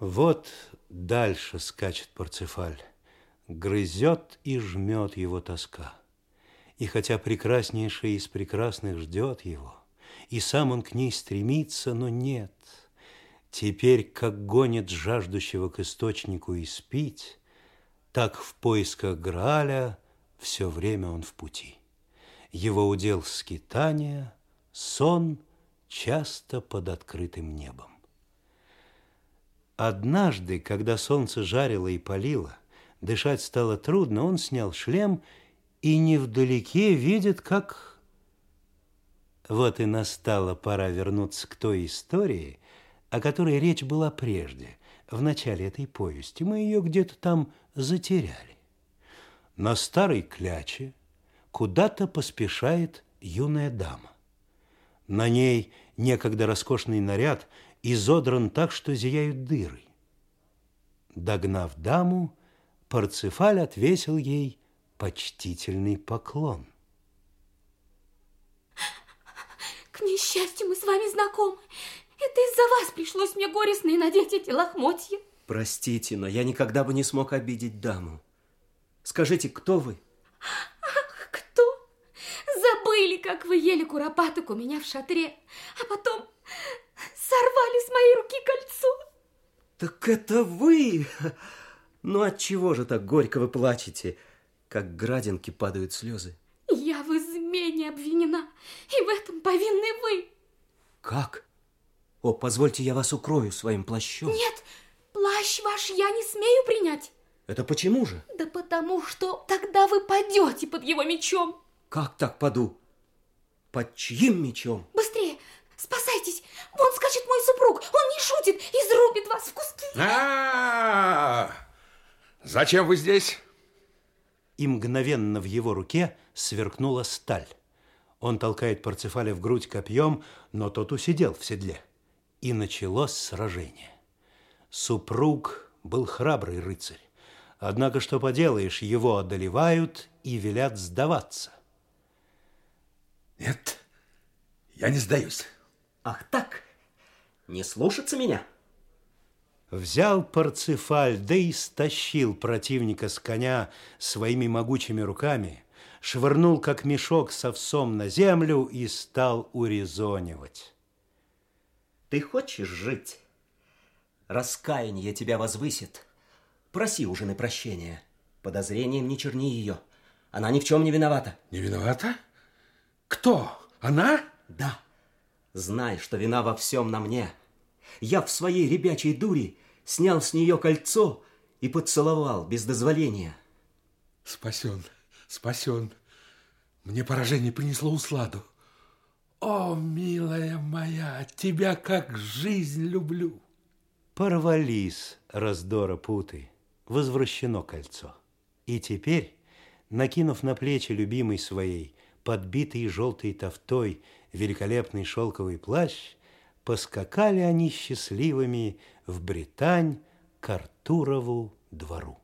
Вот дальше скачет Парцефаль, грызет и жмет его тоска. И хотя прекраснейшая из прекрасных ждет его, и сам он к ней стремится, но нет. Теперь, как гонит жаждущего к источнику испить, так в поисках Граля все время он в пути. Его удел скитания, сон часто под открытым небом. Однажды, когда солнце жарило и палило, дышать стало трудно, он снял шлем и невдалеке видит, как... Вот и настала пора вернуться к той истории, о которой речь была прежде, в начале этой повести. Мы ее где-то там затеряли. На старой кляче куда-то поспешает юная дама. На ней некогда роскошный наряд – изодран так, что зияют дыры. Догнав даму, Парцефаль отвесил ей почтительный поклон. К несчастью, мы с вами знакомы. Это из-за вас пришлось мне горестно и надеть эти лохмотья. Простите, но я никогда бы не смог обидеть даму. Скажите, кто вы? Ах, кто? Забыли, как вы ели куропаток у меня в шатре, а потом сорвали с моей руки кольцо. Так это вы! Ну от чего же так горько вы плачете, как градинки падают слезы? Я в измене обвинена, и в этом повинны вы. Как? О, позвольте, я вас укрою своим плащом. Нет, плащ ваш я не смею принять. Это почему же? Да потому что тогда вы падете под его мечом. Как так паду? Под чьим мечом? Вон скачет мой супруг, он не шутит, изрубит вас в куски. А, -а, -а! Зачем вы здесь? И мгновенно в его руке сверкнула сталь. Он толкает Парцефаля в грудь копьем, но тот усидел в седле. И началось сражение. Супруг был храбрый рыцарь. Однако, что поделаешь, его одолевают и велят сдаваться. Нет, я не сдаюсь. Ах так? Не слушаться меня? Взял Парцефаль, да и стащил противника с коня своими могучими руками, швырнул, как мешок с овсом на землю и стал урезонивать. Ты хочешь жить? Раскаяние тебя возвысит. Проси у жены прощения. Подозрением не черни ее. Она ни в чем не виновата. Не виновата? Кто? Она? Да. Знай, что вина во всем на мне. Я в своей ребячей дуре снял с нее кольцо и поцеловал без дозволения. Спасен, спасен. Мне поражение принесло усладу. О, милая моя, тебя как жизнь люблю. Порвались раздора путы, возвращено кольцо. И теперь, накинув на плечи любимой своей, подбитый желтой тофтой, великолепный шелковый плащ, поскакали они счастливыми в Британь к Артурову двору.